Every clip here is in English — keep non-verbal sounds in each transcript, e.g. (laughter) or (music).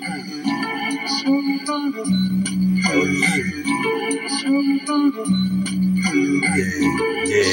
Yeah, yeah.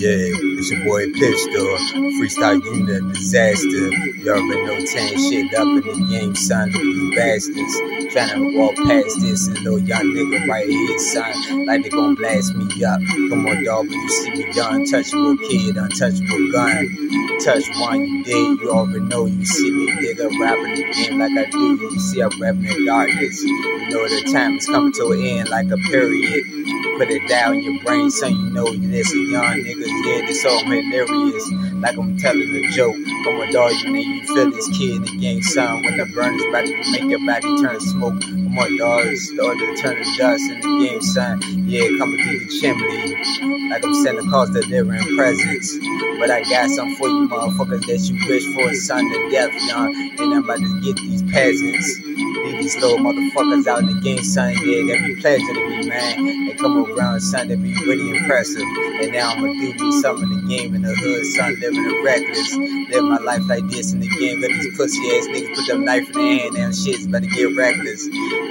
Yeah, it's your boy Pistol, freestyle unit disaster. You already know tearing shit up in the game, son. These bastards trying to walk past this and little young nigga right here, son. Like they gon' blast me up. Come on, dog, when you see me, young, untouchable kid, untouchable gun. Touch one, you dead. You already know you see me, nigga, rapping the game like I do. You see I'm rapping in darkness. You know the time is coming to an end like a period. Put it down your brain, son. You know this a young niggas, yeah, this all hilarious. Like I'm telling a joke. Come on, dog, you you feel this kid in the game, son. When the burn is about to make your body turn smoke. Come on, dog, start to turn to dust in the game, son. Yeah, coming through the chimney. Like I'm Santa Claus delivering presents. But I got something for you, motherfuckers, that you wish for, son to death, young. And I'm about to get these peasants. These little motherfuckers out in the game, son. Yeah, that be pleasure to me, man. They come around, son, that be really impressive. And now I'ma do me something in the game in the hood, son, living a reckless. Live my life like this in the game. Got these pussy ass niggas put them knife in their hand, and shit's about to get reckless.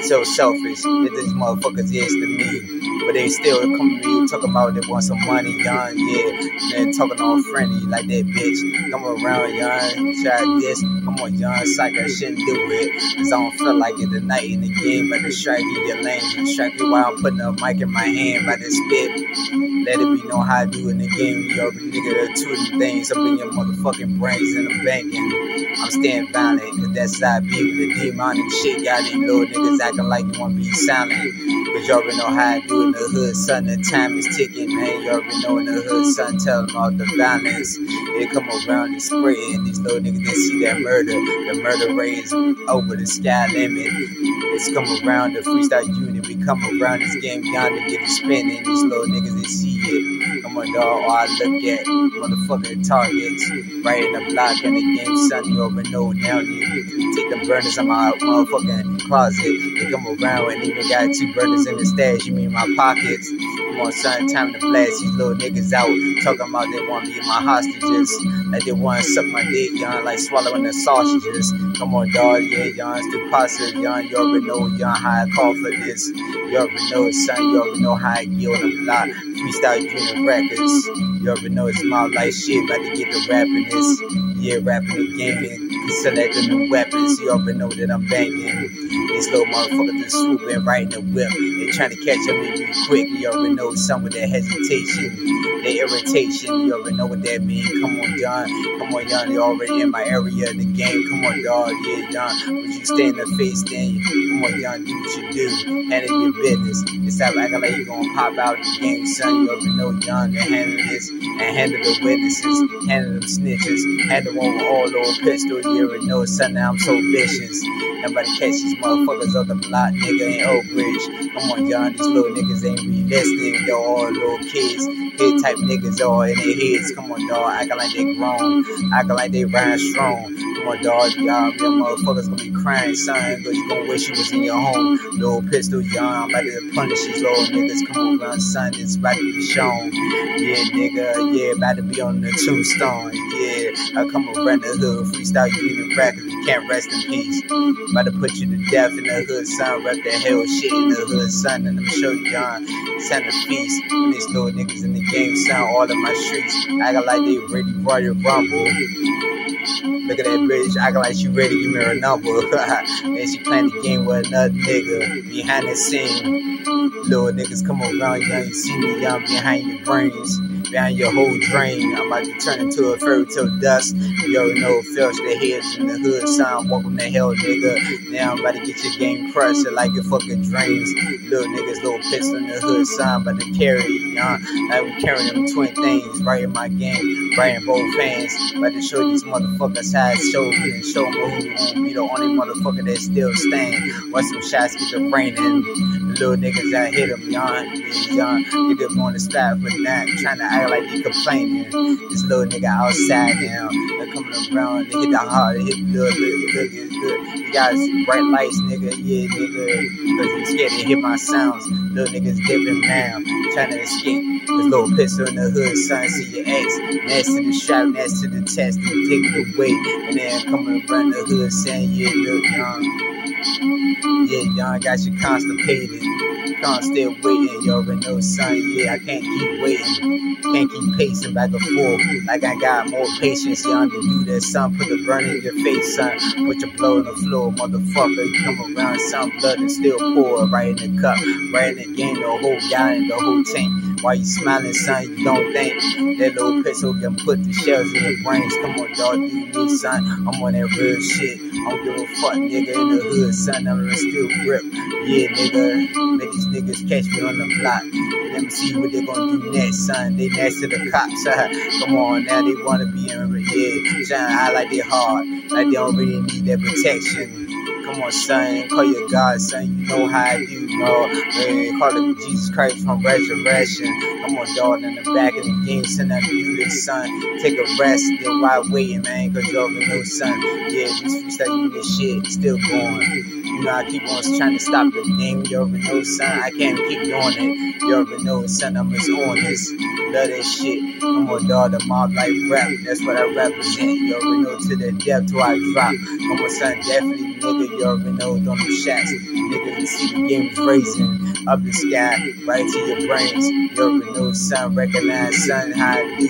So selfish that these motherfuckers is to me. But they still come to me talk about they want some money, young, yeah. And talking all friendly like that bitch. Come around, young, try this. Come on, young, psych, I shouldn't do it. Cause I don't feel like it tonight in the game. But to strike you, your lane, strike you while I'm putting a mic in my hand by the spit. Let it be know how I do in the game. You already nigga, there are two things up in your motherfucking brains and I'm banking. I'm staying violent, cause that's how I be with the demonic shit. Got these little niggas acting like you wanna be silent. Cause you already know how I do in the hood, son. The time is ticking, man. You already know in the hood, son. Tell them all the violence. They come around and spray, and these little niggas they see that murder. The murder rate is over the sky limit. It's come around the freestyle unit. We come around this game beyond to get it spinning. These little niggas they see it. Come on, dog. All oh, I look at motherfucking targets right in the block in the son. You over know now. You take the burners on my motherfucking closet. They come around and even got two burners in the stash. You mean my pockets? Come on, son. Time to blast these little niggas out. Talking about they want be my hostages. Like they want to suck my dick, y'all. Like swallowing the sausages. Come on, dog. Yeah, y'all. It's too positive, y'all. You already know, y'all, how I call for this. You already know, son. You already know how I get a lot. Freestyle Unit Records. You already know it's my life shit. About to get the rapping this. Yeah, rapping the gaming. Selecting the weapons. You already know that I'm banging. These little motherfuckers just swooping right in the whip. They trying to catch up with me quick. You already know some of their hesitation, their irritation. You already know what that means. Come on, John. Come on, John. You already in my area of the game. Come on, dog. Yeah, John. Would you stay in the face then? Come on, John. Do what you do. Handle your business. Instead of acting like you gonna pop out the game, son. You already know, John, to handle this and handle the witnesses, handle them snitches, handle over all those pistols. You already know, son. Now I'm so vicious. Nobody catch these motherfuckers on the block, nigga, in Oak Ridge. Come on, John, these little niggas ain't realistic. They're all little kids, kid type niggas all in their heads. Come on, dog, acting like they grown, acting like they ride strong. Come on, dog, y'all, your motherfuckers gonna be crying, son, cause you gonna wish you was in your home. Little pistol, young, I'm about to punish these little niggas. Come on, run, son, it's about to be shown. Yeah, nigga, yeah, about to be on the tombstone. Yeah, I come around the hood, freestyle unit records, you can't rest in peace. About to put you to death in the hood, son. Rep the hell shit in the hood, son. And I'm show you, John. Send a feast. And these little niggas in the game, son. All in my streets. Acting like they ready for your rumble. Look at that bitch, acting like she ready to give me her number. (laughs) and she playing the game with another nigga behind the scene. Little niggas come around, young, you see me, young, behind your brains behind your whole drain. I'm about to turn into a fairy tale dust. Already know, filch the heads in the hood, son. Welcome to hell, nigga. Now I'm about to get your game crushed like your fucking dreams. Little niggas, little pistol in the hood, son. About to carry, y'all. Uh. Like we carrying them twin things right in my game, right in both hands. About to show these motherfuckers how it's show me and show me who be the only motherfucker that still stand. Watch some shots get the raining. Little niggas that hit them, young, young, get them on the spot for that, trying to act like they complaining. This little nigga outside now, they're coming around, they hit the hard, they hit the look, look, look, look. You got bright lights, nigga, yeah, nigga, cause he's scared to hit my sounds. Little niggas dipping now, trying to escape. This little pistol in the hood, son, see your ex. Next to the strap, next to the test, and take it away. And then coming around the hood saying, yeah, look, young. Young got you constipated. Still waiting, you already no son. Yeah, I can't keep waiting. Can't keep pacing back and forth. Like I got more patience, young, to do this, son. Put the burn in your face, son. Put your blow on the floor, motherfucker. Come around, some blood and still pour right in the cup, right in the game, the whole guy the whole tank. Why you smiling, son? You don't think that little pistol can put the shells in your brains? Come on, dog, do me, son. I'm on that real shit. I don't give a fuck, nigga, in the hood, son. I'm gonna still grip. Yeah, nigga. Make niggas catch me on the block. Let me see what they gonna do next, son. They next to the cops. (laughs) Come on, now they wanna be in, yeah. Shine out like they hard. Like they don't really need that protection. Come on, son, call your God, son. You know how I do, know. Man, call it Jesus Christ from resurrection. Come on, dog, in the back of the game, son. I do this, son. Take a rest, then why waiting, man? Cause you already know, son. Yeah, this freestyle this shit still going. You know, I keep on trying to stop the game. You already son. I can't keep doing it. Yo, know, son. I'm just on this. Love that shit. I'm a dog, the mob life rap. That's what I represent. Yo, know to the depth till I drop. I'm a son, definitely, nigga. You already know, on them shots. Nigga, you see the game is raising up the sky, right to your brains. You already know, son. Recognize, son, how I do.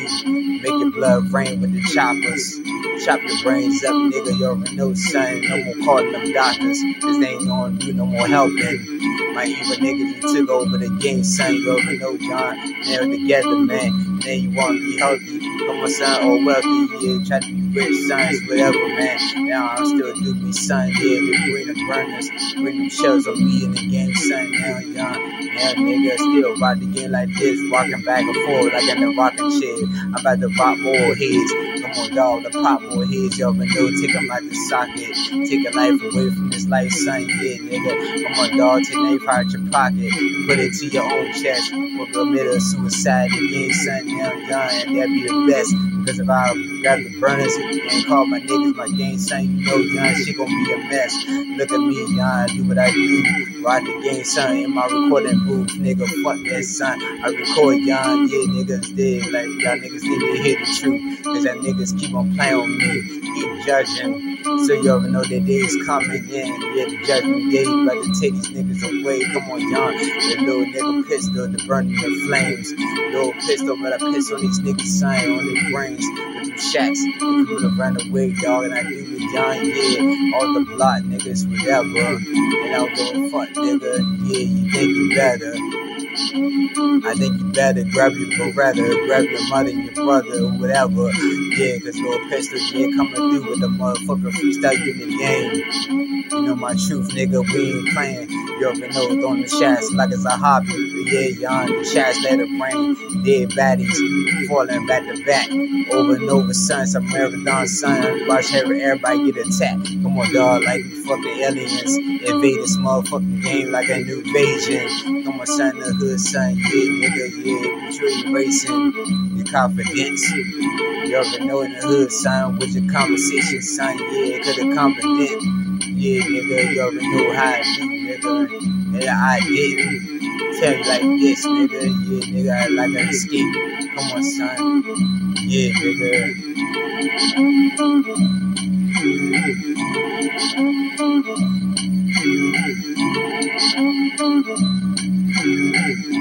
Make your blood rain with the choppers. Chop your brains up, nigga. You already know, son. No more calling them doctors. Cause they ain't gonna do no more helping. My evil niggas that took over the game, son. You already know, John. Nail together, man. Then you wanna be healthy. Come on, son, or wealthy. Yeah, try to be rich, sons, whatever, man. Now I'm still do me, son. Yeah, the green the burners. Bring them shells on me in the game, son. Now, John. Yeah, nigga, still rock the game like this. Rocking back and forth like in the rocking shit. I'm about to rock more heads. Come on, dog, the pop more heads. Y'all know, take them like the socket. Take a life away from this life, son. Yeah, nigga. Come on, dog, take knife out your pocket. Put it to your own chest. Or commit a suicide again, son. Now, John, and that be the best. Because if I grab the burners and call my niggas my gang son, you know, John, shit gon' be a mess. Look at me, John, do what I do. Ride the game, son, in my recording booth, nigga. Fuck that, son. I record y'all, yeah, niggas dead. Like, y'all niggas need to hear the truth. Cause that niggas keep on playing with me, keep judging. So you already know that day is coming in. Yeah, the judgment day, about to take these niggas away. Come on, John. The little nigga pistol, the burning the flames. Little pistol, but I piss on these niggas, son, on their brains. Shots, they could run away, dog. And I do with John, yeah. All the block niggas, whatever. And I don't a fuck, nigga. Yeah, you think you better. I think you better grab your brother, grab your mother, your brother, whatever. Yeah, cause little pistol, yeah, coming through with the motherfucker freestyle in the game. You know my truth, nigga, we ain't playing. You already know, throwing the shots like it's a hobby. Yeah, y'all, the shots let it rain. Dead baddies falling back to back. Over and over, son, some marathon, son. Watch everybody get attacked. Come on, dog, like we fucking aliens. Invade this motherfucking game like a new invasion. Come on, son, the hood, son, yeah, nigga, yeah. Truly racing your confidence. You already know in the hood, son, with your conversation, son, yeah, cause the confident. Yeah, nigga, you already know how I nigga. Nigga, I didn't tell you like this, nigga. Yeah, nigga, I like an escape. Come on, son. Yeah, nigga. Hey, hey, hey.